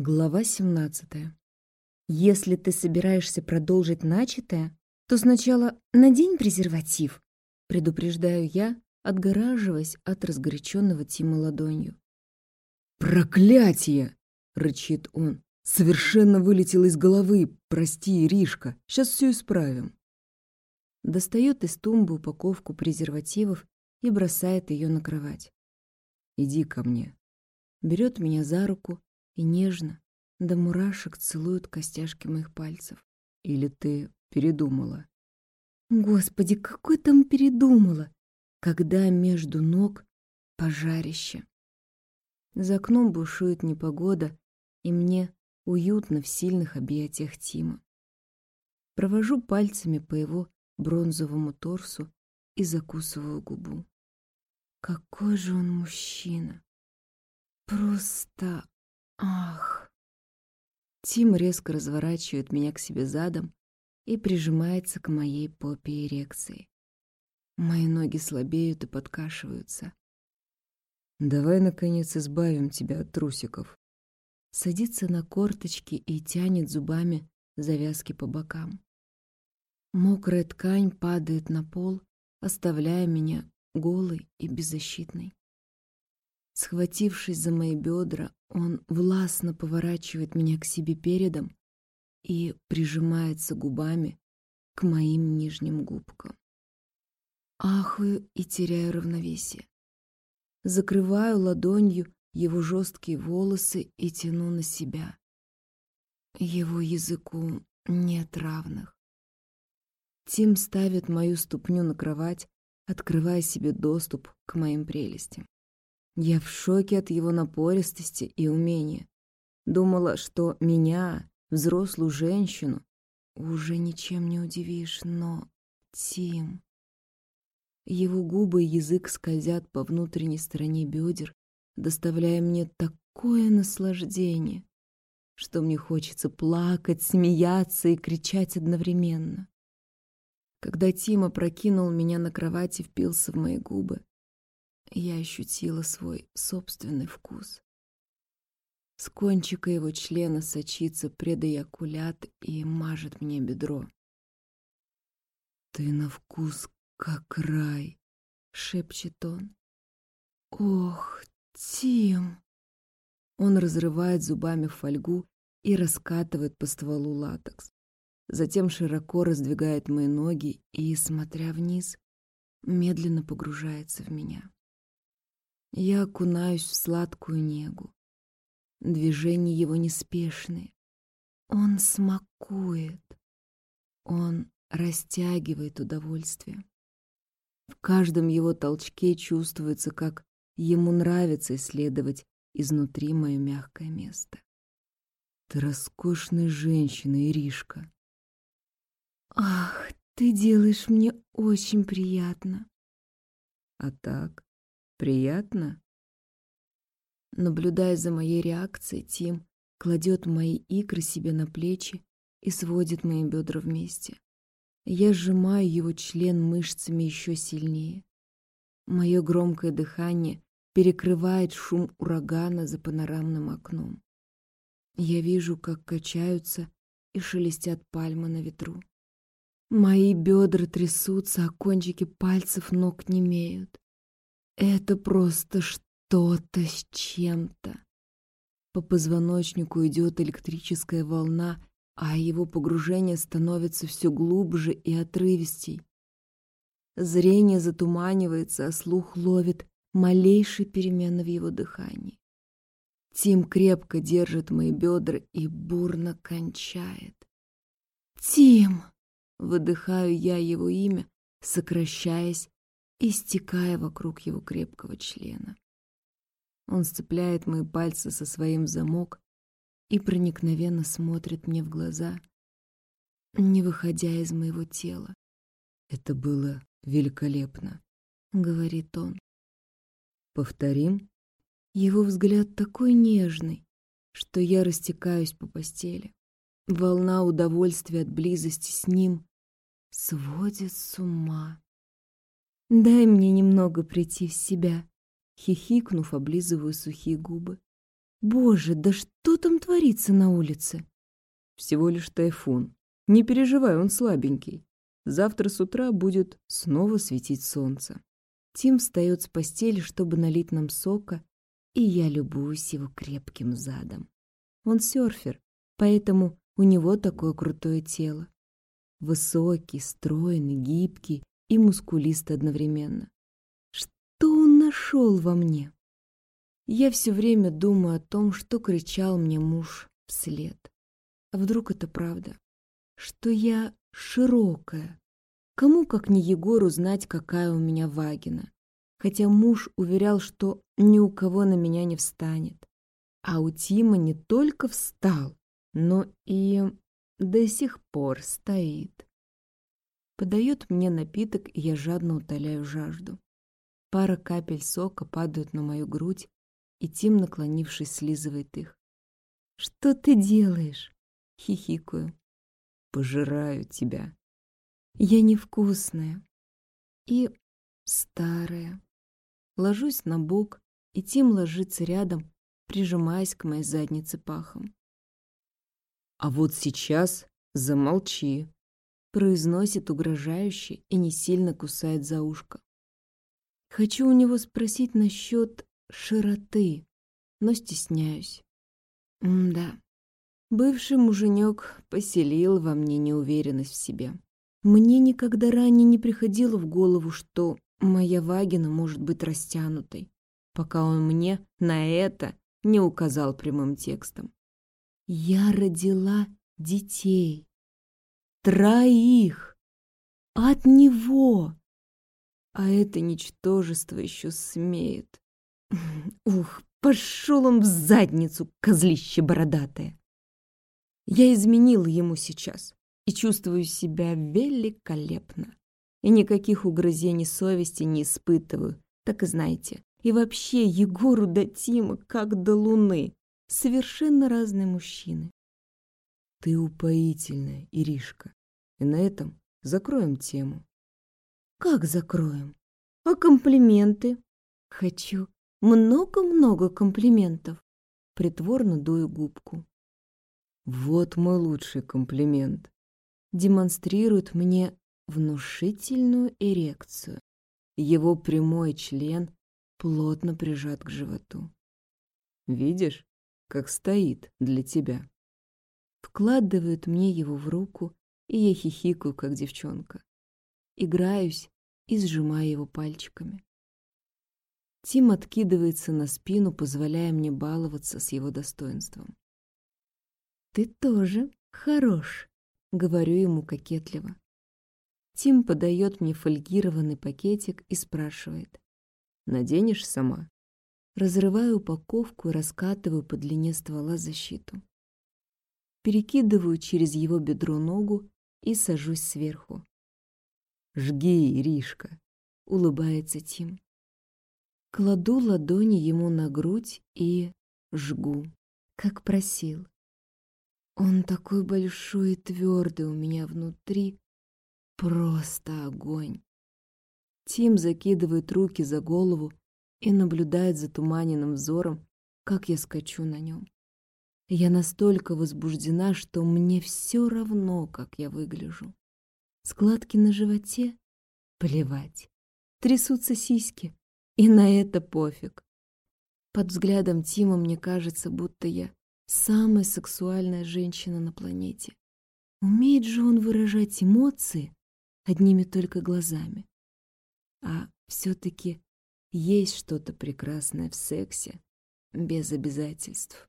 Глава 17. Если ты собираешься продолжить начатое, то сначала надень презерватив, предупреждаю я, отгораживаясь от разгоряченного Тима ладонью. «Проклятие!» — рычит он. «Совершенно вылетело из головы. Прости, Иришка. Сейчас все исправим». Достает из тумбы упаковку презервативов и бросает ее на кровать. «Иди ко мне». Берет меня за руку и нежно, до мурашек целуют костяшки моих пальцев. Или ты передумала? Господи, какой там передумала, когда между ног пожарище. За окном бушует непогода, и мне уютно в сильных объятиях Тима. Провожу пальцами по его бронзовому торсу и закусываю губу. Какой же он мужчина! Просто Ах. Тим резко разворачивает меня к себе задом и прижимается к моей попе эрекции. Мои ноги слабеют и подкашиваются. Давай, наконец, избавим тебя от трусиков. Садится на корточки и тянет зубами завязки по бокам. Мокрая ткань падает на пол, оставляя меня голой и беззащитной. Схватившись за мои бедра, он властно поворачивает меня к себе передом и прижимается губами к моим нижним губкам. Ахаю и теряю равновесие. Закрываю ладонью его жесткие волосы и тяну на себя. Его языку нет равных. Тим ставит мою ступню на кровать, открывая себе доступ к моим прелестям. Я в шоке от его напористости и умения. Думала, что меня, взрослую женщину, уже ничем не удивишь, но... Тим... Его губы и язык скользят по внутренней стороне бедер, доставляя мне такое наслаждение, что мне хочется плакать, смеяться и кричать одновременно. Когда Тима прокинул меня на кровать и впился в мои губы, я ощутила свой собственный вкус. С кончика его члена сочится предоякулят и мажет мне бедро. «Ты на вкус как рай!» — шепчет он. «Ох, Тим!» Он разрывает зубами фольгу и раскатывает по стволу латекс. Затем широко раздвигает мои ноги и, смотря вниз, медленно погружается в меня. Я окунаюсь в сладкую негу. Движения его неспешные. Он смакует. Он растягивает удовольствие. В каждом его толчке чувствуется, как ему нравится исследовать изнутри мое мягкое место. Ты роскошная женщина, Иришка. Ах, ты делаешь мне очень приятно. А так, Приятно? Наблюдая за моей реакцией, Тим кладет мои икры себе на плечи и сводит мои бедра вместе. Я сжимаю его член мышцами еще сильнее. Мое громкое дыхание перекрывает шум урагана за панорамным окном. Я вижу, как качаются и шелестят пальмы на ветру. Мои бедра трясутся, а кончики пальцев ног немеют. Это просто что-то с чем-то. По позвоночнику идет электрическая волна, а его погружение становится все глубже и отрывистей. Зрение затуманивается, а слух ловит малейшие перемены в его дыхании. Тим крепко держит мои бедра и бурно кончает. «Тим!» — выдыхаю я его имя, сокращаясь истекая вокруг его крепкого члена. Он сцепляет мои пальцы со своим замок и проникновенно смотрит мне в глаза, не выходя из моего тела. «Это было великолепно», — говорит он. «Повторим?» Его взгляд такой нежный, что я растекаюсь по постели. Волна удовольствия от близости с ним сводит с ума. Дай мне немного прийти в себя. Хихикнув, облизываю сухие губы. Боже, да что там творится на улице? Всего лишь тайфун. Не переживай, он слабенький. Завтра с утра будет снова светить солнце. Тим встает с постели, чтобы налить нам сока, и я любуюсь его крепким задом. Он серфер, поэтому у него такое крутое тело. Высокий, стройный, гибкий и мускулистый одновременно. Что он нашел во мне? Я все время думаю о том, что кричал мне муж вслед. А вдруг это правда? Что я широкая. Кому, как не Егору, знать, какая у меня вагина? Хотя муж уверял, что ни у кого на меня не встанет. А у Тима не только встал, но и до сих пор стоит. Подает мне напиток, и я жадно утоляю жажду. Пара капель сока падают на мою грудь, и Тим, наклонившись, слизывает их. «Что ты делаешь?» Хихикаю. Пожираю тебя. Я невкусная. И старая. Ложусь на бок, и Тим ложится рядом, прижимаясь к моей заднице пахом. А вот сейчас замолчи. Произносит угрожающе и не сильно кусает за ушко. Хочу у него спросить насчет широты, но стесняюсь. М да, Бывший муженек поселил во мне неуверенность в себе. Мне никогда ранее не приходило в голову, что моя вагина может быть растянутой, пока он мне на это не указал прямым текстом. Я родила детей. Троих. От него. А это ничтожество еще смеет. Ух, пошел он в задницу, козлище бородатое. Я изменила ему сейчас и чувствую себя великолепно. И никаких угрызений совести не испытываю, так и знаете. И вообще Егору до Тима как до Луны. Совершенно разные мужчины. Ты упоительная, Иришка. И на этом закроем тему. Как закроем? А комплименты? Хочу много-много комплиментов. Притворно дую губку. Вот мой лучший комплимент. Демонстрирует мне внушительную эрекцию. Его прямой член плотно прижат к животу. Видишь, как стоит для тебя. Вкладывает мне его в руку, и я хихикаю, как девчонка. Играюсь и сжимаю его пальчиками. Тим откидывается на спину, позволяя мне баловаться с его достоинством. «Ты тоже хорош», — говорю ему кокетливо. Тим подает мне фольгированный пакетик и спрашивает. «Наденешь сама?» Разрываю упаковку и раскатываю по длине ствола защиту. Перекидываю через его бедро ногу и сажусь сверху. «Жги, Иришка!» — улыбается Тим. Кладу ладони ему на грудь и жгу, как просил. Он такой большой и твердый у меня внутри. Просто огонь. Тим закидывает руки за голову и наблюдает за туманенным взором, как я скачу на нем. Я настолько возбуждена, что мне все равно, как я выгляжу. Складки на животе? Плевать. Трясутся сиськи. И на это пофиг. Под взглядом Тима мне кажется, будто я самая сексуальная женщина на планете. Умеет же он выражать эмоции одними только глазами. А все-таки есть что-то прекрасное в сексе без обязательств.